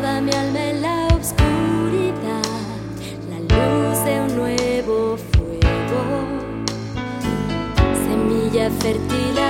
Mi alma en la oscuridad, la luz de un nuevo fuego, semilla fértil.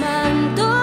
manto